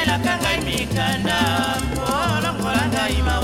etelaka ngai mikanda olongola ngai mawa